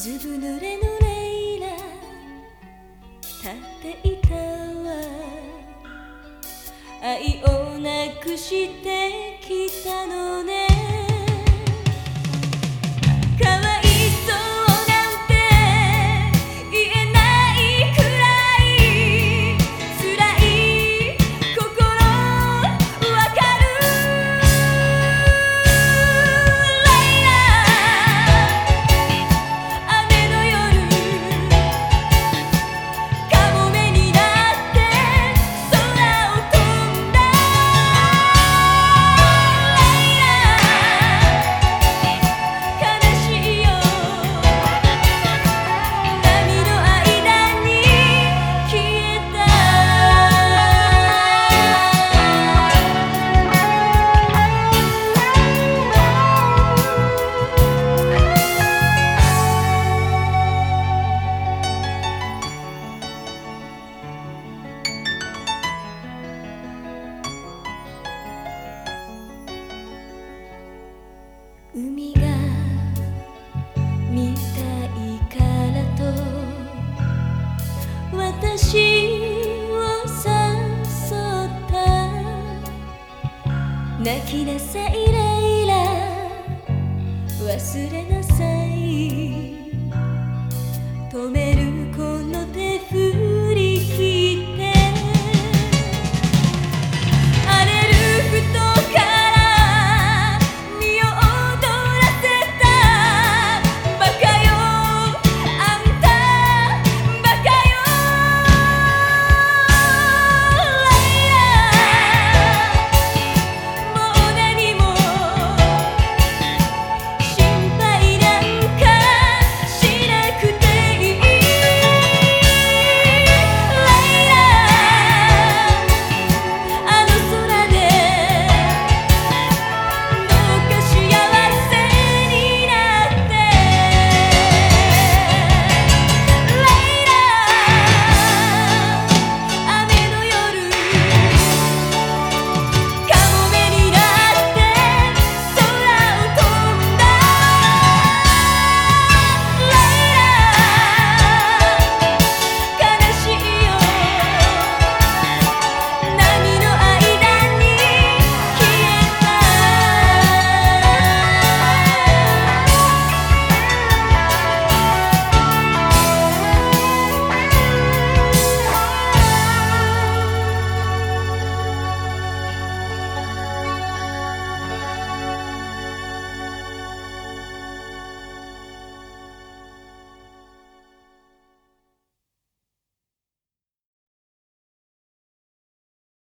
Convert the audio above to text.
ずぶ濡れのレイラ立っていたわ。愛をなくしてきたのね。見たいからと私を誘った。泣きなさいレイラ忘れなさい。止める